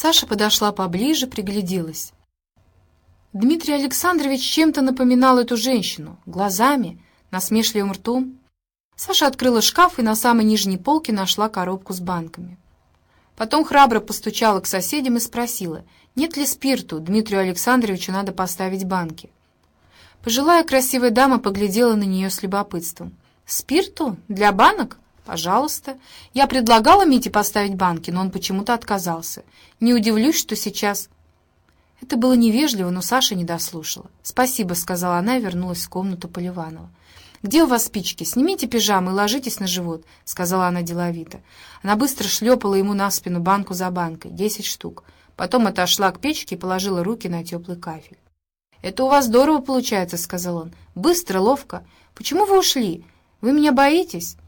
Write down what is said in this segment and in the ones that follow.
Саша подошла поближе, пригляделась. Дмитрий Александрович чем-то напоминал эту женщину. Глазами, насмешливым ртом. Саша открыла шкаф и на самой нижней полке нашла коробку с банками. Потом храбро постучала к соседям и спросила, нет ли спирту, Дмитрию Александровичу надо поставить банки. Пожилая красивая дама поглядела на нее с любопытством. «Спирту? Для банок? Пожалуйста. Я предлагала Мите поставить банки, но он почему-то отказался. Не удивлюсь, что сейчас...» Это было невежливо, но Саша не дослушала. «Спасибо», — сказала она и вернулась в комнату Поливанова. «Где у вас спички? Снимите пижаму и ложитесь на живот», — сказала она деловито. Она быстро шлепала ему на спину банку за банкой, десять штук. Потом отошла к печке и положила руки на теплый кафель. «Это у вас здорово получается», — сказал он. «Быстро, ловко. Почему вы ушли? Вы меня боитесь?»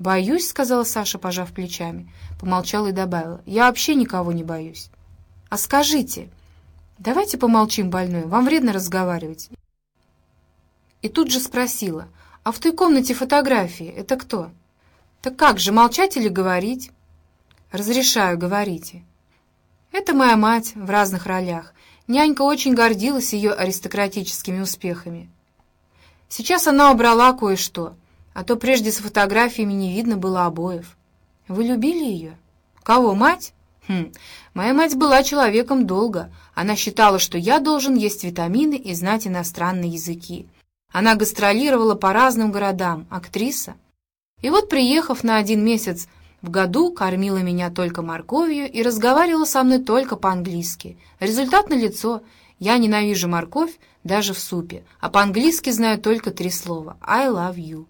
«Боюсь», — сказала Саша, пожав плечами. Помолчала и добавила. «Я вообще никого не боюсь». «А скажите...» «Давайте помолчим, больной, вам вредно разговаривать». И тут же спросила, «А в той комнате фотографии это кто?» «Так как же, молчать или говорить?» «Разрешаю, говорите». «Это моя мать в разных ролях. Нянька очень гордилась ее аристократическими успехами. Сейчас она убрала кое-что, а то прежде с фотографиями не видно было обоев. Вы любили ее? Кого, мать? Хм, моя мать была человеком долго. Она считала, что я должен есть витамины и знать иностранные языки. Она гастролировала по разным городам, актриса. И вот, приехав на один месяц в году, кормила меня только морковью и разговаривала со мной только по-английски. Результат налицо. Я ненавижу морковь даже в супе, а по-английски знаю только три слова «I love you».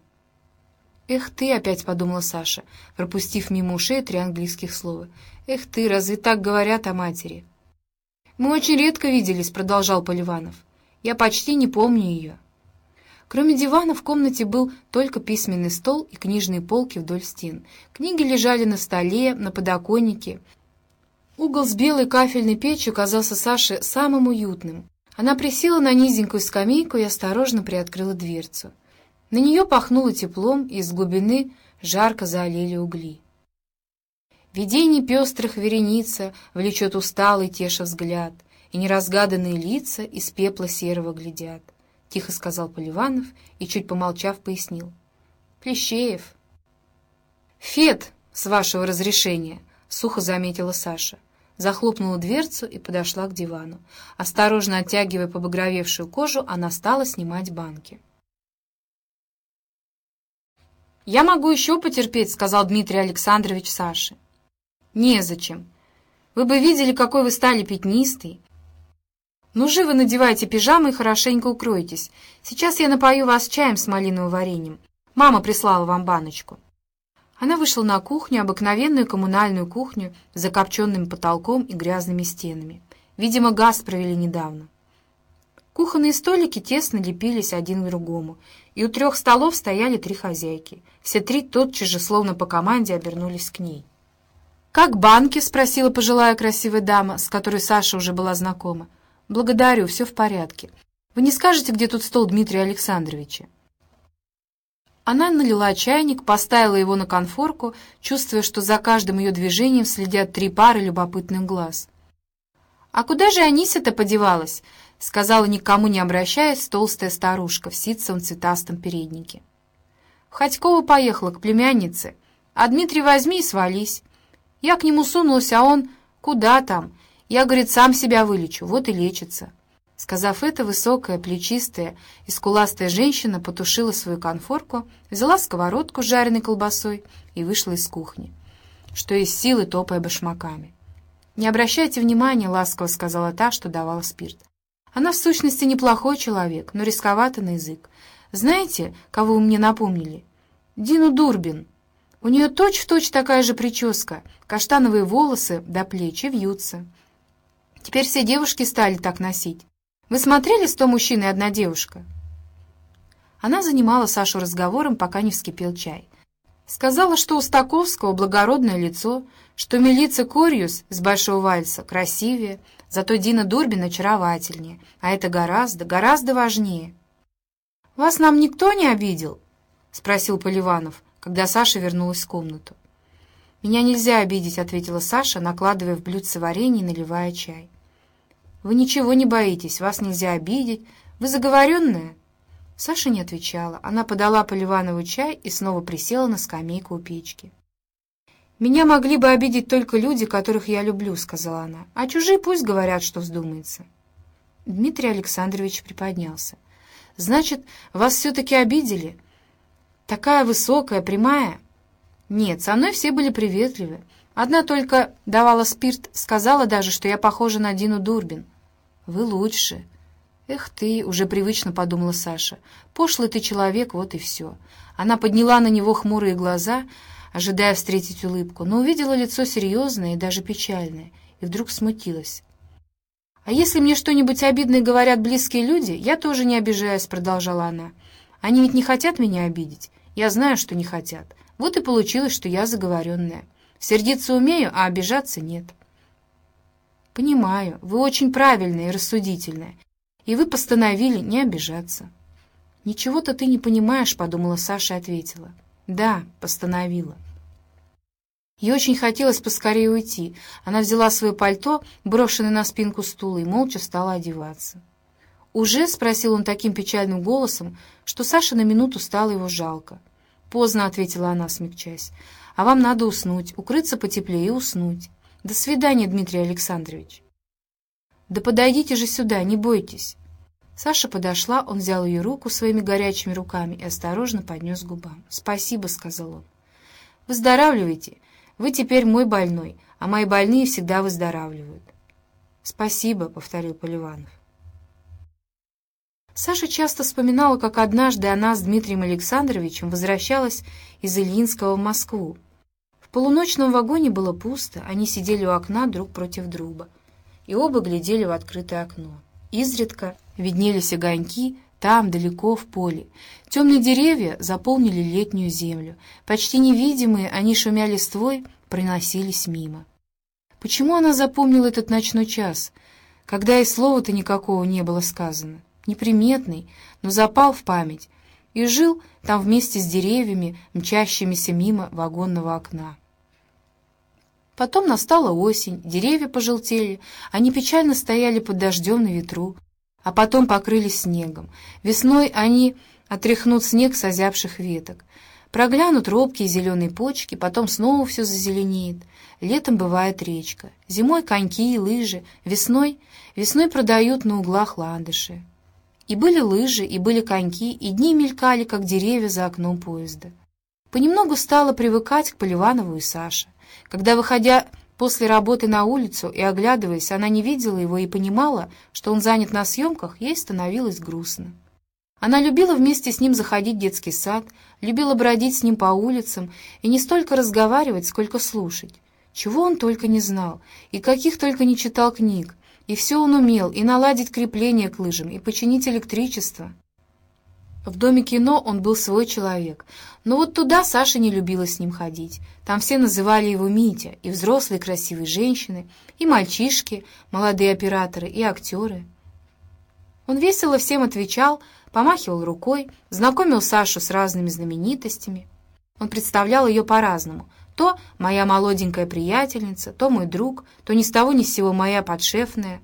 «Эх ты!» — опять подумала Саша, пропустив мимо ушей три английских слова. «Эх ты! Разве так говорят о матери?» «Мы очень редко виделись», — продолжал Поливанов. «Я почти не помню ее». Кроме дивана в комнате был только письменный стол и книжные полки вдоль стен. Книги лежали на столе, на подоконнике. Угол с белой кафельной печью казался Саше самым уютным. Она присела на низенькую скамейку и осторожно приоткрыла дверцу. На нее пахнуло теплом, и из глубины жарко заолели угли. Видений пестрых вереница влечет усталый теша взгляд, и неразгаданные лица из пепла серого глядят, — тихо сказал Поливанов и, чуть помолчав, пояснил. — Плещеев. — Фет, с вашего разрешения, — сухо заметила Саша. Захлопнула дверцу и подошла к дивану. Осторожно оттягивая побагровевшую кожу, она стала снимать банки. «Я могу еще потерпеть», — сказал Дмитрий Александрович Саше. «Незачем. Вы бы видели, какой вы стали пятнистый. Ну, живо надевайте пижамы и хорошенько укройтесь. Сейчас я напою вас чаем с малиновым вареньем. Мама прислала вам баночку». Она вышла на кухню, обыкновенную коммунальную кухню с закопченным потолком и грязными стенами. Видимо, газ провели недавно. Кухонные столики тесно лепились один к другому, и у трех столов стояли три хозяйки. Все три тотчас же, словно по команде, обернулись к ней. «Как банки?» — спросила пожилая красивая дама, с которой Саша уже была знакома. «Благодарю, все в порядке. Вы не скажете, где тут стол Дмитрия Александровича?» Она налила чайник, поставила его на конфорку, чувствуя, что за каждым ее движением следят три пары любопытных глаз. «А куда же Анися-то подевалась?» — сказала, никому не обращаясь, толстая старушка в ситцевом цветастом переднике. Ходькова поехала к племяннице, а Дмитрий возьми и свались. Я к нему сунулась, а он... Куда там? Я, говорит, сам себя вылечу, вот и лечится. Сказав это, высокая, плечистая и скуластая женщина потушила свою конфорку, взяла сковородку с жареной колбасой и вышла из кухни, что из силы топая башмаками. «Не обращайте внимания», — ласково сказала та, что давала спирт. Она в сущности неплохой человек, но рисковато на язык. Знаете, кого вы мне напомнили? Дину Дурбин. У нее точь-в-точь такая же прическа, каштановые волосы до плечи вьются. Теперь все девушки стали так носить. Вы смотрели «Сто мужчин и одна девушка»?» Она занимала Сашу разговором, пока не вскипел чай. Сказала, что у Стаковского благородное лицо, что милица Корьюс с Большого Вальса красивее, Зато Дина Дурбин очаровательнее, а это гораздо, гораздо важнее. «Вас нам никто не обидел?» — спросил Поливанов, когда Саша вернулась в комнату. «Меня нельзя обидеть», — ответила Саша, накладывая в блюдце варенье и наливая чай. «Вы ничего не боитесь, вас нельзя обидеть. Вы заговоренная?» Саша не отвечала. Она подала Поливанову чай и снова присела на скамейку у печки. «Меня могли бы обидеть только люди, которых я люблю», — сказала она. «А чужие пусть говорят, что вздумается». Дмитрий Александрович приподнялся. «Значит, вас все-таки обидели? Такая высокая, прямая?» «Нет, со мной все были приветливы. Одна только давала спирт, сказала даже, что я похожа на Дину Дурбин». «Вы лучше». «Эх ты», — уже привычно подумала Саша. «Пошлый ты человек, вот и все». Она подняла на него хмурые глаза, — ожидая встретить улыбку, но увидела лицо серьезное и даже печальное, и вдруг смутилась. «А если мне что-нибудь обидное говорят близкие люди, я тоже не обижаюсь», — продолжала она. «Они ведь не хотят меня обидеть. Я знаю, что не хотят. Вот и получилось, что я заговоренная. Сердиться умею, а обижаться нет». «Понимаю, вы очень правильная и рассудительная, и вы постановили не обижаться». «Ничего-то ты не понимаешь», — подумала Саша и ответила. «Да, постановила». Ей очень хотелось поскорее уйти. Она взяла свое пальто, брошенное на спинку стула, и молча стала одеваться. «Уже?» — спросил он таким печальным голосом, что Саше на минуту стало его жалко. «Поздно», — ответила она, смягчаясь. «А вам надо уснуть, укрыться потеплее и уснуть. До свидания, Дмитрий Александрович». «Да подойдите же сюда, не бойтесь». Саша подошла, он взял ее руку своими горячими руками и осторожно поднес к губам. «Спасибо», — сказал он. «Выздоравливайте. Вы теперь мой больной, а мои больные всегда выздоравливают». «Спасибо», — повторил Поливанов. Саша часто вспоминала, как однажды она с Дмитрием Александровичем возвращалась из Ильинского в Москву. В полуночном вагоне было пусто, они сидели у окна друг против друга, и оба глядели в открытое окно. Изредка виднелись огоньки там, далеко в поле. Темные деревья заполнили летнюю землю. Почти невидимые, они шумя листвой, проносились мимо. Почему она запомнила этот ночной час, когда и слова-то никакого не было сказано? Неприметный, но запал в память, и жил там вместе с деревьями, мчащимися мимо вагонного окна. Потом настала осень, деревья пожелтели, они печально стояли под дождем на ветру, а потом покрылись снегом. Весной они отряхнут снег с озябших веток, проглянут робкие зеленые почки, потом снова все зазеленеет. Летом бывает речка, зимой коньки и лыжи, весной весной продают на углах ландыши. И были лыжи, и были коньки, и дни мелькали, как деревья за окном поезда. Понемногу стала привыкать к Поливанову и Саше. Когда, выходя после работы на улицу и оглядываясь, она не видела его и понимала, что он занят на съемках, ей становилось грустно. Она любила вместе с ним заходить в детский сад, любила бродить с ним по улицам и не столько разговаривать, сколько слушать. Чего он только не знал, и каких только не читал книг, и все он умел, и наладить крепление к лыжам, и починить электричество. В доме кино он был свой человек, но вот туда Саша не любила с ним ходить. Там все называли его Митя, и взрослые красивые женщины, и мальчишки, молодые операторы, и актеры. Он весело всем отвечал, помахивал рукой, знакомил Сашу с разными знаменитостями. Он представлял ее по-разному. То моя молоденькая приятельница, то мой друг, то ни с того ни с сего моя подшефная.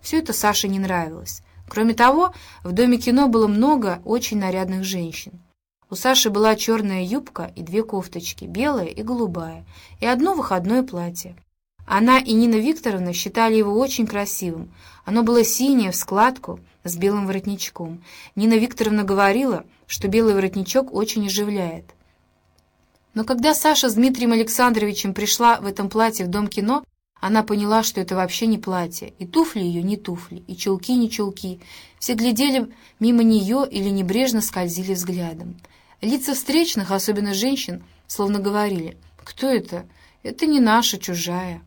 Все это Саше не нравилось. Кроме того, в Доме кино было много очень нарядных женщин. У Саши была черная юбка и две кофточки, белая и голубая, и одно выходное платье. Она и Нина Викторовна считали его очень красивым. Оно было синее, в складку, с белым воротничком. Нина Викторовна говорила, что белый воротничок очень оживляет. Но когда Саша с Дмитрием Александровичем пришла в этом платье в Дом кино, она поняла, что это вообще не платье, и туфли ее не туфли, и чулки не чулки. Все глядели мимо нее или небрежно скользили взглядом. Лица встречных, особенно женщин, словно говорили, «Кто это? Это не наша, чужая».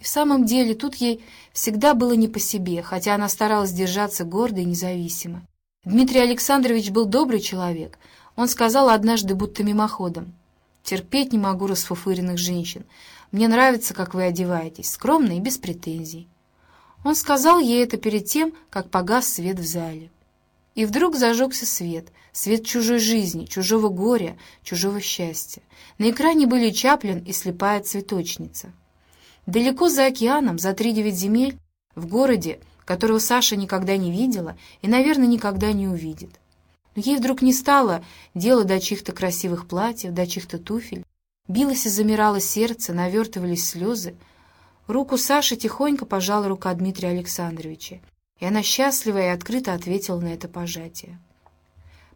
И в самом деле тут ей всегда было не по себе, хотя она старалась держаться гордо и независимо. Дмитрий Александрович был добрый человек. Он сказал однажды будто мимоходом, «Терпеть не могу расфуфыренных женщин». Мне нравится, как вы одеваетесь, скромно и без претензий». Он сказал ей это перед тем, как погас свет в зале. И вдруг зажегся свет, свет чужой жизни, чужого горя, чужого счастья. На экране были Чаплин и слепая цветочница. Далеко за океаном, за три девять земель, в городе, которого Саша никогда не видела и, наверное, никогда не увидит. Но ей вдруг не стало дела до чьих-то красивых платьев, до чьих-то туфель. Билось и замирало сердце, навертывались слезы. Руку Саши тихонько пожала рука Дмитрия Александровича, и она счастливо и открыто ответила на это пожатие.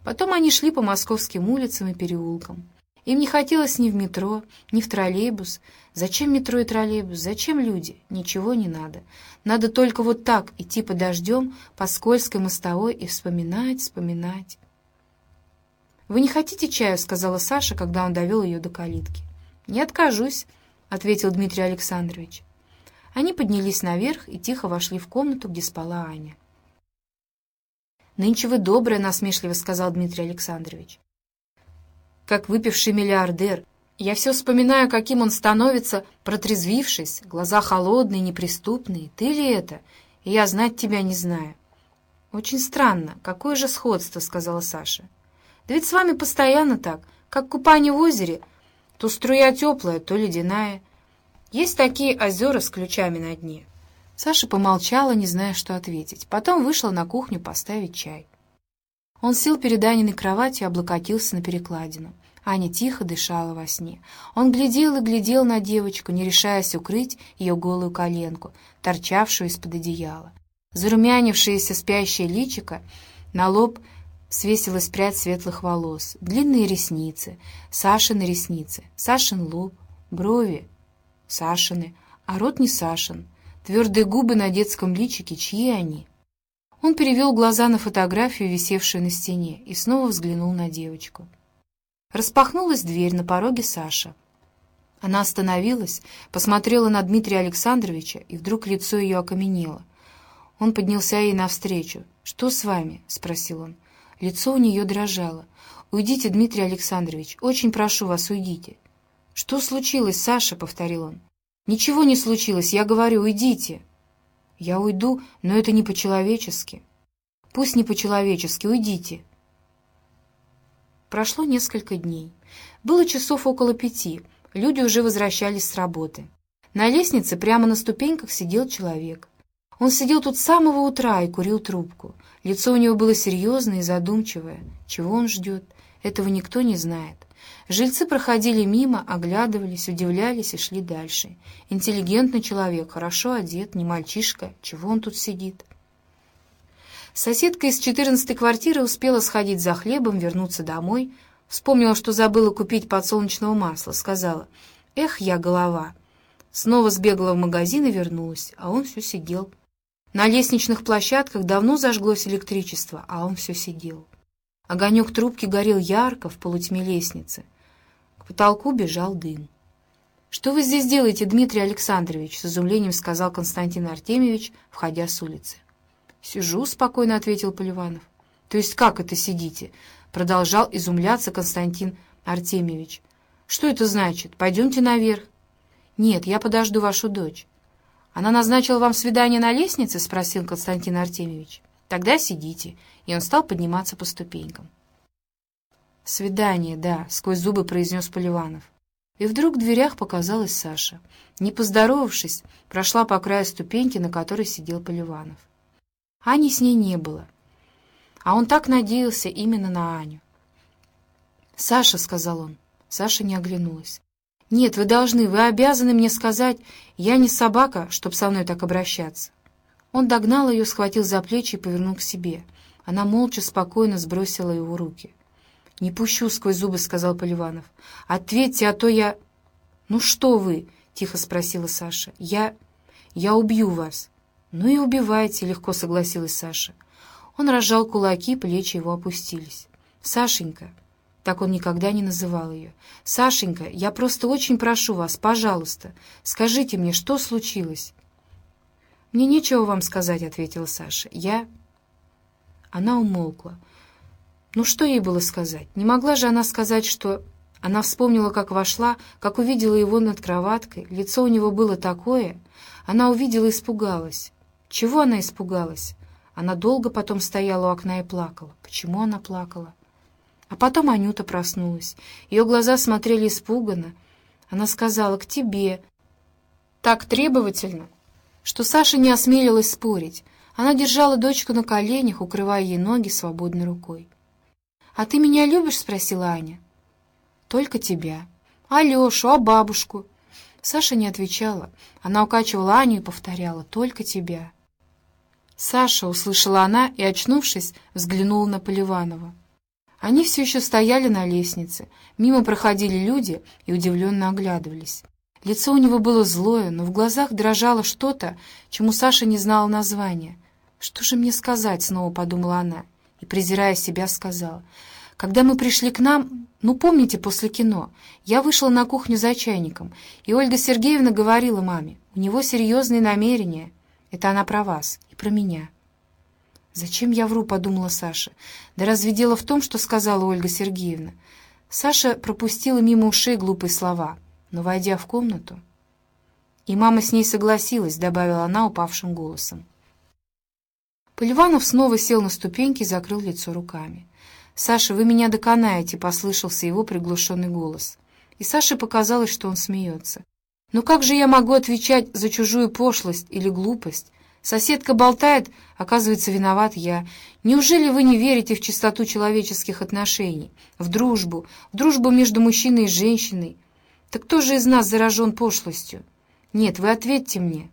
Потом они шли по московским улицам и переулкам. Им не хотелось ни в метро, ни в троллейбус. Зачем метро и троллейбус? Зачем люди? Ничего не надо. Надо только вот так идти под дождем по скользкой мостовой и вспоминать, вспоминать. «Вы не хотите чаю?» — сказала Саша, когда он довел ее до калитки. «Не откажусь», — ответил Дмитрий Александрович. Они поднялись наверх и тихо вошли в комнату, где спала Аня. «Нынче вы добрая», — насмешливо сказал Дмитрий Александрович. «Как выпивший миллиардер. Я все вспоминаю, каким он становится, протрезвившись, глаза холодные, неприступные. Ты ли это? И я знать тебя не знаю». «Очень странно. Какое же сходство», — сказала Саша. «Да ведь с вами постоянно так, как купание в озере. То струя теплая, то ледяная. Есть такие озера с ключами на дне». Саша помолчала, не зная, что ответить. Потом вышла на кухню поставить чай. Он сел перед Аниной кроватью и облокотился на перекладину. Аня тихо дышала во сне. Он глядел и глядел на девочку, не решаясь укрыть ее голую коленку, торчавшую из-под одеяла. Зарумянившееся спящее личико на лоб свесилась прядь светлых волос, длинные ресницы, Сашины ресницы, Сашин лоб, брови, Сашины, а рот не Сашин, твердые губы на детском личике, чьи они? Он перевел глаза на фотографию, висевшую на стене, и снова взглянул на девочку. Распахнулась дверь на пороге Саша. Она остановилась, посмотрела на Дмитрия Александровича, и вдруг лицо ее окаменело. Он поднялся ей навстречу. «Что с вами?» — спросил он. Лицо у нее дрожало. «Уйдите, Дмитрий Александрович, очень прошу вас, уйдите». «Что случилось, Саша?» — повторил он. «Ничего не случилось, я говорю, уйдите». «Я уйду, но это не по-человечески». «Пусть не по-человечески, уйдите». Прошло несколько дней. Было часов около пяти, люди уже возвращались с работы. На лестнице прямо на ступеньках сидел человек. Он сидел тут с самого утра и курил трубку. Лицо у него было серьезное и задумчивое. Чего он ждет, этого никто не знает. Жильцы проходили мимо, оглядывались, удивлялись и шли дальше. Интеллигентный человек, хорошо одет, не мальчишка. Чего он тут сидит? Соседка из четырнадцатой квартиры успела сходить за хлебом, вернуться домой. Вспомнила, что забыла купить подсолнечного масла. Сказала, «Эх, я голова». Снова сбегала в магазин и вернулась, а он все сидел. На лестничных площадках давно зажглось электричество, а он все сидел. Огонек трубки горел ярко в полутьме лестницы. К потолку бежал дым. «Что вы здесь делаете, Дмитрий Александрович?» — с изумлением сказал Константин Артемьевич, входя с улицы. «Сижу», — спокойно ответил Поливанов. «То есть как это сидите?» — продолжал изумляться Константин Артемьевич. «Что это значит? Пойдемте наверх». «Нет, я подожду вашу дочь». «Она назначила вам свидание на лестнице?» — спросил Константин Артемьевич. «Тогда сидите». И он стал подниматься по ступенькам. «Свидание, да», — сквозь зубы произнес Поливанов. И вдруг в дверях показалась Саша. Не поздоровавшись, прошла по краю ступеньки, на которой сидел Поливанов. Ани с ней не было. А он так надеялся именно на Аню. «Саша», — сказал он. Саша не оглянулась. «Нет, вы должны, вы обязаны мне сказать, я не собака, чтоб со мной так обращаться». Он догнал ее, схватил за плечи и повернул к себе. Она молча, спокойно сбросила его руки. «Не пущу сквозь зубы», — сказал Поливанов. «Ответьте, а то я...» «Ну что вы?» — тихо спросила Саша. «Я... я убью вас». «Ну и убивайте», — легко согласилась Саша. Он разжал кулаки, плечи его опустились. «Сашенька...» Так он никогда не называл ее. «Сашенька, я просто очень прошу вас, пожалуйста, скажите мне, что случилось?» «Мне нечего вам сказать», — ответила Саша. «Я...» Она умолкла. Ну что ей было сказать? Не могла же она сказать, что... Она вспомнила, как вошла, как увидела его над кроваткой. Лицо у него было такое. Она увидела и испугалась. Чего она испугалась? Она долго потом стояла у окна и плакала. Почему она плакала? А потом Анюта проснулась. Ее глаза смотрели испуганно. Она сказала «к тебе». Так требовательно, что Саша не осмелилась спорить. Она держала дочку на коленях, укрывая ей ноги свободной рукой. «А ты меня любишь?» — спросила Аня. «Только тебя. А Лешу, а бабушку?» Саша не отвечала. Она укачивала Аню и повторяла «Только тебя». «Саша!» — услышала она и, очнувшись, взглянула на Поливанова. Они все еще стояли на лестнице. Мимо проходили люди и удивленно оглядывались. Лицо у него было злое, но в глазах дрожало что-то, чему Саша не знала названия. «Что же мне сказать?» — снова подумала она. И, презирая себя, сказала. «Когда мы пришли к нам, ну, помните, после кино, я вышла на кухню за чайником, и Ольга Сергеевна говорила маме, у него серьезные намерения. Это она про вас и про меня». «Зачем я вру?» — подумала Саша. «Да разве дело в том, что сказала Ольга Сергеевна?» Саша пропустила мимо ушей глупые слова, но, войдя в комнату... «И мама с ней согласилась», — добавила она упавшим голосом. Поливанов снова сел на ступеньки и закрыл лицо руками. «Саша, вы меня доконаете», — послышался его приглушенный голос. И Саше показалось, что он смеется. «Но как же я могу отвечать за чужую пошлость или глупость? Соседка болтает, оказывается, виноват я. Неужели вы не верите в чистоту человеческих отношений, в дружбу, в дружбу между мужчиной и женщиной? Так кто же из нас заражен пошлостью? Нет, вы ответьте мне».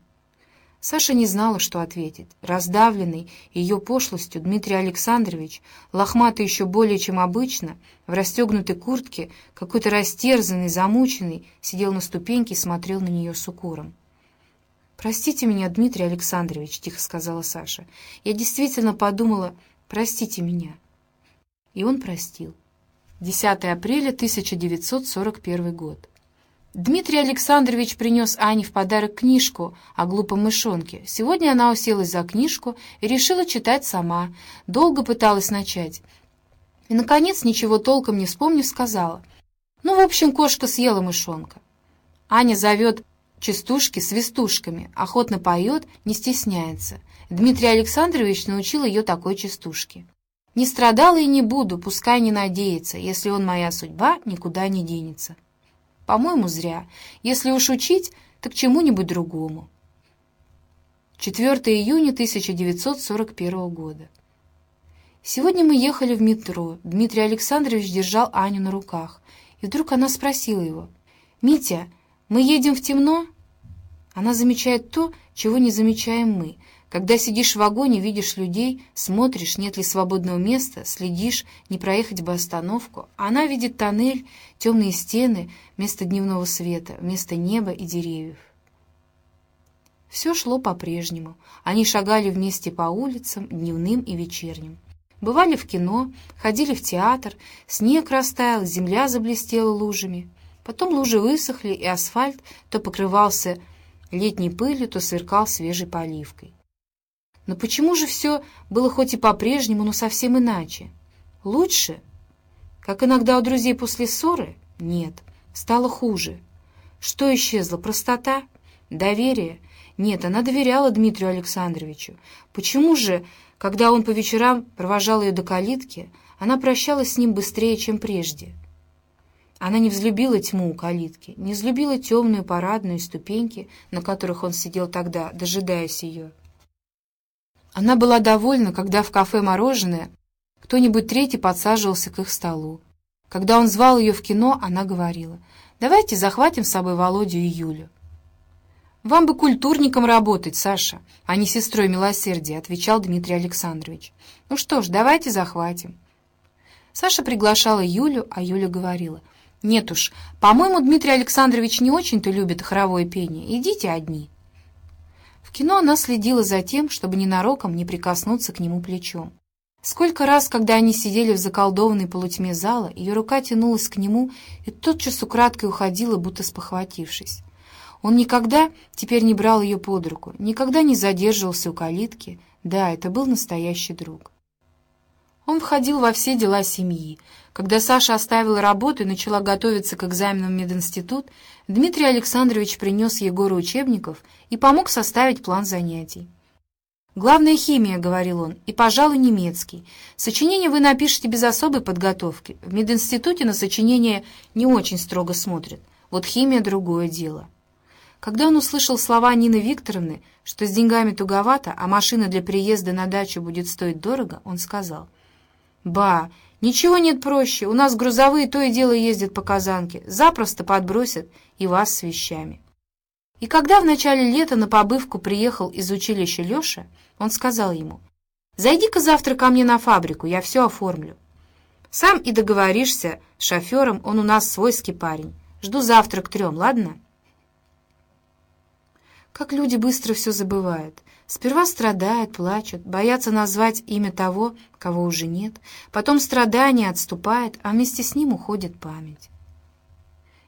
Саша не знала, что ответить. Раздавленный ее пошлостью Дмитрий Александрович, лохматый еще более, чем обычно, в расстегнутой куртке, какой-то растерзанный, замученный, сидел на ступеньке и смотрел на нее с укором. «Простите меня, Дмитрий Александрович», — тихо сказала Саша. «Я действительно подумала, простите меня». И он простил. 10 апреля 1941 год. Дмитрий Александрович принес Ане в подарок книжку о глупом мышонке. Сегодня она уселась за книжку и решила читать сама. Долго пыталась начать. И, наконец, ничего толком не вспомнив, сказала. «Ну, в общем, кошка съела мышонка». Аня зовет частушки свистушками, охотно поет, не стесняется. Дмитрий Александрович научил ее такой частушке. «Не страдала и не буду, пускай не надеется, если он моя судьба, никуда не денется». По-моему, зря. Если уж учить, так чему-нибудь другому. 4 июня 1941 года. Сегодня мы ехали в метро. Дмитрий Александрович держал Аню на руках. И вдруг она спросила его, «Митя, мы едем в темно?» Она замечает то, чего не замечаем мы. Когда сидишь в вагоне, видишь людей, смотришь, нет ли свободного места, следишь, не проехать бы остановку. Она видит тоннель, темные стены, вместо дневного света, вместо неба и деревьев. Все шло по-прежнему. Они шагали вместе по улицам, дневным и вечерним. Бывали в кино, ходили в театр, снег растаял, земля заблестела лужами. Потом лужи высохли, и асфальт то покрывался летней пылью, то сверкал свежей поливкой. Но почему же все было хоть и по-прежнему, но совсем иначе? Лучше? Как иногда у друзей после ссоры? Нет, стало хуже. Что исчезло? Простота? Доверие? Нет, она доверяла Дмитрию Александровичу. Почему же, когда он по вечерам провожал ее до калитки, она прощалась с ним быстрее, чем прежде? Она не взлюбила тьму у калитки, не взлюбила темную парадную ступеньки, на которых он сидел тогда, дожидаясь ее. Она была довольна, когда в кафе «Мороженое» кто-нибудь третий подсаживался к их столу. Когда он звал ее в кино, она говорила, «Давайте захватим с собой Володю и Юлю». «Вам бы культурником работать, Саша, а не сестрой милосердия», — отвечал Дмитрий Александрович. «Ну что ж, давайте захватим». Саша приглашала Юлю, а Юля говорила — «Нет уж, по-моему, Дмитрий Александрович не очень-то любит хоровое пение. Идите одни». В кино она следила за тем, чтобы ненароком не прикоснуться к нему плечом. Сколько раз, когда они сидели в заколдованной полутьме зала, ее рука тянулась к нему и тотчас украдкой уходила, будто спохватившись. Он никогда теперь не брал ее под руку, никогда не задерживался у калитки. Да, это был настоящий друг. Он входил во все дела семьи, когда Саша оставила работу и начала готовиться к экзаменам в мединститут, Дмитрий Александрович принес Егору учебников и помог составить план занятий. Главная химия, — говорил он, — и, пожалуй, немецкий. Сочинение вы напишете без особой подготовки. В мединституте на сочинение не очень строго смотрят. Вот химия — другое дело. Когда он услышал слова Нины Викторовны, что с деньгами туговато, а машина для приезда на дачу будет стоить дорого, он сказал, «Ба, ничего нет проще, у нас грузовые то и дело ездят по Казанке, запросто подбросят и вас с вещами». И когда в начале лета на побывку приехал из училища Леша, он сказал ему, «Зайди-ка завтра ко мне на фабрику, я все оформлю». «Сам и договоришься с шофером, он у нас свойский парень. Жду завтра к трем, ладно?» Как люди быстро все забывают. Сперва страдают, плачут, боятся назвать имя того, кого уже нет. Потом страдание отступает, а вместе с ним уходит память.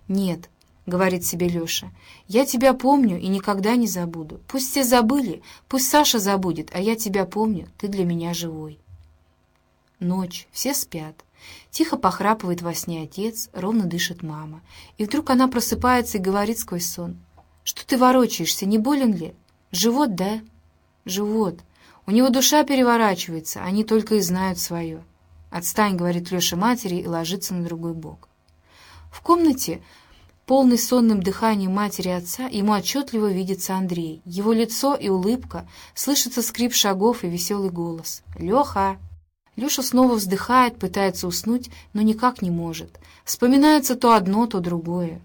Нет, — говорит себе Леша. «Я тебя помню и никогда не забуду. Пусть все забыли, пусть Саша забудет, а я тебя помню, ты для меня живой». Ночь, все спят. Тихо похрапывает во сне отец, ровно дышит мама. И вдруг она просыпается и говорит сквозь сон. «Что ты ворочаешься, не болен ли? Живот, да?» «Живот. У него душа переворачивается, они только и знают свое». «Отстань», — говорит Леша матери и ложится на другой бок. В комнате Полный сонным дыханием матери и отца, ему отчетливо видится Андрей. Его лицо и улыбка, слышится скрип шагов и веселый голос. «Леха!» Леша снова вздыхает, пытается уснуть, но никак не может. Вспоминается то одно, то другое.